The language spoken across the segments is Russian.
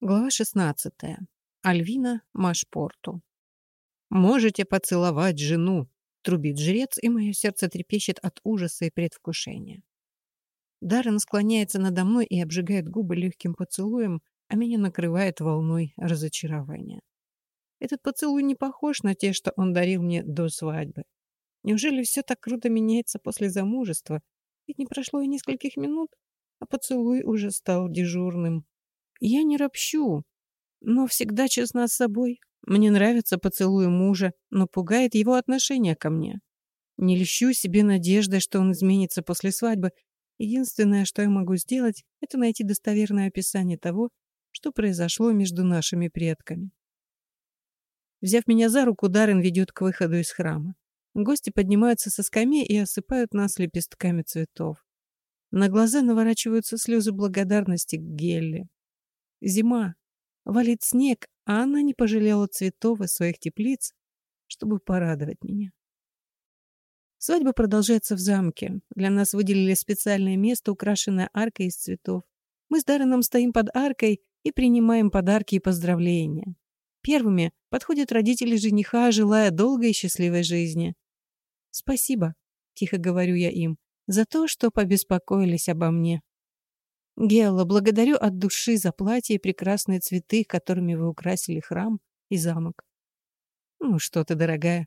Глава 16. Альвина Машпорту. «Можете поцеловать жену!» — трубит жрец, и мое сердце трепещет от ужаса и предвкушения. Даррен склоняется надо мной и обжигает губы легким поцелуем, а меня накрывает волной разочарования. Этот поцелуй не похож на те, что он дарил мне до свадьбы. Неужели все так круто меняется после замужества? Ведь не прошло и нескольких минут, а поцелуй уже стал дежурным, я не ропщу, но всегда честна с собой. Мне нравится поцелуй мужа, но пугает его отношение ко мне. Не льщу себе надеждой, что он изменится после свадьбы. Единственное, что я могу сделать, это найти достоверное описание того, что произошло между нашими предками. Взяв меня за руку, Даррен ведет к выходу из храма. Гости поднимаются со скамей и осыпают нас лепестками цветов. На глаза наворачиваются слезы благодарности к Гелле. Зима. Валит снег, а она не пожалела цветов из своих теплиц, чтобы порадовать меня. Свадьба продолжается в замке. Для нас выделили специальное место, украшенное аркой из цветов. Мы с Дарреном стоим под аркой и принимаем подарки и поздравления. Первыми подходят родители жениха, желая долгой и счастливой жизни. «Спасибо», — тихо говорю я им, — «за то, что побеспокоились обо мне». Гелла, благодарю от души за платье и прекрасные цветы, которыми вы украсили храм и замок. Ну что ты, дорогая.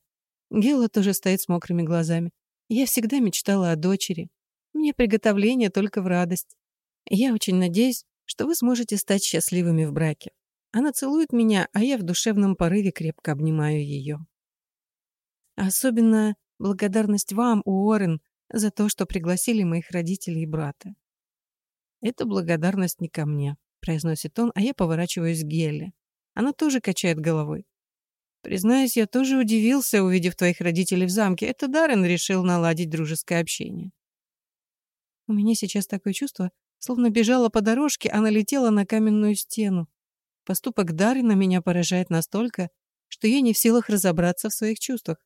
Гелла тоже стоит с мокрыми глазами. Я всегда мечтала о дочери. Мне приготовление только в радость. Я очень надеюсь, что вы сможете стать счастливыми в браке. Она целует меня, а я в душевном порыве крепко обнимаю ее. Особенно благодарность вам, Уоррен, за то, что пригласили моих родителей и брата. «Это благодарность не ко мне», — произносит он, а я поворачиваюсь к Гелле. Она тоже качает головой. «Признаюсь, я тоже удивился, увидев твоих родителей в замке. Это Даррен решил наладить дружеское общение». У меня сейчас такое чувство, словно бежала по дорожке, а налетела на каменную стену. Поступок Даррена меня поражает настолько, что я не в силах разобраться в своих чувствах.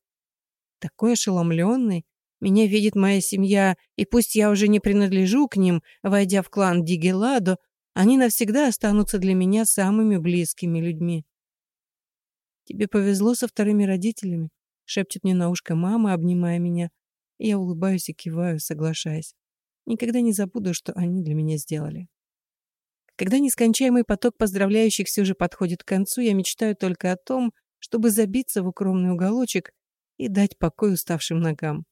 Такой ошеломленный, меня видит моя семья, и пусть я уже не принадлежу к ним, войдя в клан Дигеладо, они навсегда останутся для меня самыми близкими людьми. «Тебе повезло со вторыми родителями», — шепчет мне на ушко мама, обнимая меня. Я улыбаюсь и киваю, соглашаясь. Никогда не забуду, что они для меня сделали. Когда нескончаемый поток поздравляющих все же подходит к концу, я мечтаю только о том, чтобы забиться в укромный уголочек и дать покой уставшим ногам.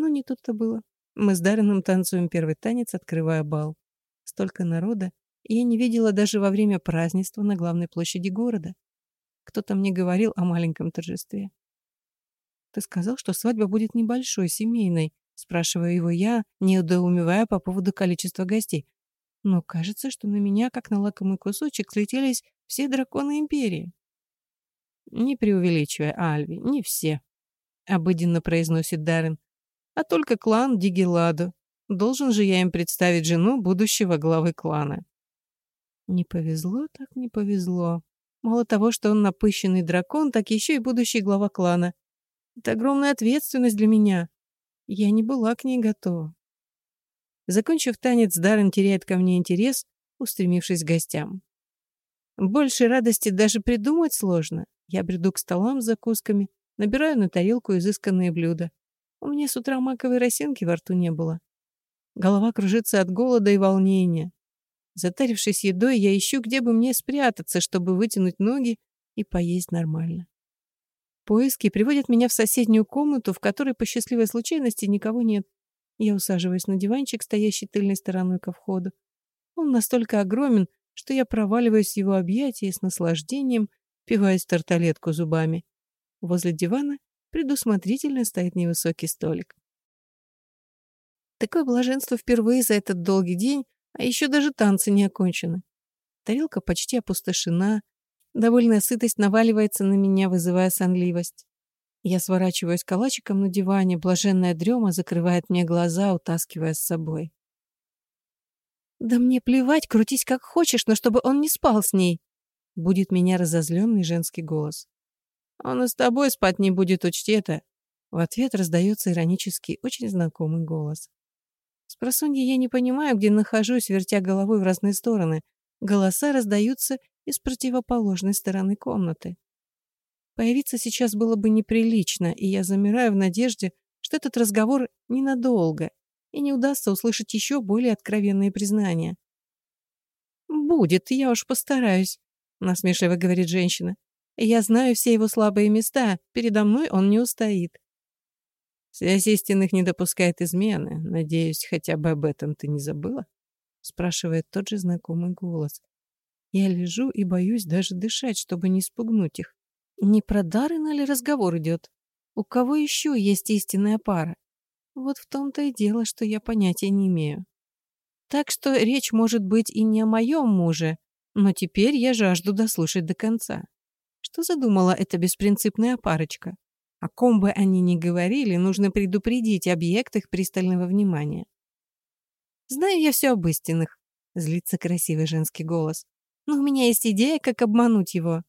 Но не тут-то было. Мы с Дарреном танцуем первый танец, открывая бал. Столько народа, я не видела даже во время празднества на главной площади города. Кто-то мне говорил о маленьком торжестве. «Ты сказал, что свадьба будет небольшой, семейной?» Спрашиваю его я, недоумевая по поводу количества гостей. Но кажется, что на меня, как на лакомый кусочек, слетелись все драконы Империи. «Не преувеличивая, Альви, не все», — обыденно произносит Даррен а только клан Дигеладо. Должен же я им представить жену будущего главы клана. Не повезло, так не повезло. Мало того, что он напыщенный дракон, так еще и будущий глава клана. Это огромная ответственность для меня. Я не была к ней готова. Закончив танец, Даррен теряет ко мне интерес, устремившись к гостям. Больше радости даже придумать сложно. Я бреду к столам с закусками, набираю на тарелку изысканные блюда. У меня с утра маковой росинки во рту не было. Голова кружится от голода и волнения. Затарившись едой, я ищу, где бы мне спрятаться, чтобы вытянуть ноги и поесть нормально. Поиски приводят меня в соседнюю комнату, в которой по счастливой случайности никого нет. Я усаживаюсь на диванчик, стоящий тыльной стороной ко входу. Он настолько огромен, что я проваливаюсь в его объятия с наслаждением пиваюсь тарталетку зубами. Возле дивана предусмотрительно стоит невысокий столик. Такое блаженство впервые за этот долгий день, а еще даже танцы не окончены. Тарелка почти опустошена, довольная сытость наваливается на меня, вызывая сонливость. Я сворачиваюсь калачиком на диване, блаженная дрема закрывает мне глаза, утаскивая с собой. «Да мне плевать, крутись как хочешь, но чтобы он не спал с ней!» Будет меня разозленный женский голос. Он и с тобой спать не будет, учти это. В ответ раздается иронический, очень знакомый голос. С я не понимаю, где нахожусь, вертя головой в разные стороны. Голоса раздаются из противоположной стороны комнаты. Появиться сейчас было бы неприлично, и я замираю в надежде, что этот разговор ненадолго, и не удастся услышать еще более откровенные признания. «Будет, я уж постараюсь», — насмешливо говорит женщина. «Я знаю все его слабые места, передо мной он не устоит». «Связь истинных не допускает измены. Надеюсь, хотя бы об этом ты не забыла?» — спрашивает тот же знакомый голос. Я лежу и боюсь даже дышать, чтобы не спугнуть их. Не про Даррена ли разговор идет? У кого еще есть истинная пара? Вот в том-то и дело, что я понятия не имею. Так что речь может быть и не о моем муже, но теперь я жажду дослушать до конца. Что задумала эта беспринципная парочка? О ком бы они ни говорили, нужно предупредить объект их пристального внимания. «Знаю я все об истинных», — злится красивый женский голос. «Но у меня есть идея, как обмануть его».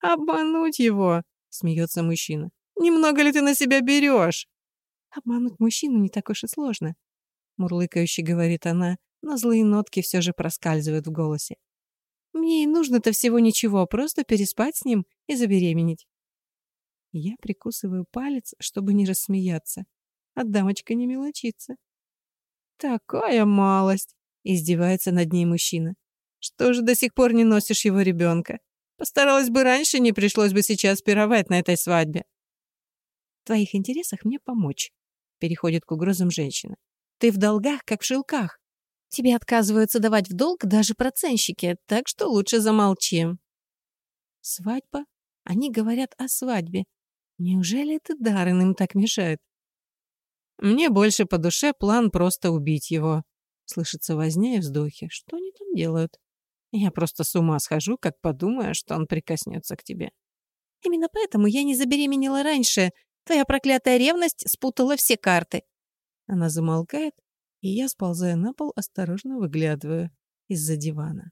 «Обмануть его?» — смеется мужчина. «Немного ли ты на себя берешь?» «Обмануть мужчину не так уж и сложно», — мурлыкающе говорит она, но злые нотки все же проскальзывают в голосе. «Мне и нужно-то всего ничего, просто переспать с ним и забеременеть». Я прикусываю палец, чтобы не рассмеяться, а дамочка не мелочится. «Такая малость!» — издевается над ней мужчина. «Что же до сих пор не носишь его ребенка? Постаралась бы раньше, не пришлось бы сейчас пировать на этой свадьбе». «В твоих интересах мне помочь», — переходит к угрозам женщина. «Ты в долгах, как в шелках. Тебе отказываются давать в долг даже проценщики, так что лучше замолчи». «Свадьба? Они говорят о свадьбе. Неужели это Даррен им так мешает?» «Мне больше по душе план просто убить его», — слышится возня и вздохи. «Что они там делают?» «Я просто с ума схожу, как подумаю, что он прикоснется к тебе». «Именно поэтому я не забеременела раньше. Твоя проклятая ревность спутала все карты». Она замолкает, и я, сползая на пол, осторожно выглядываю из-за дивана.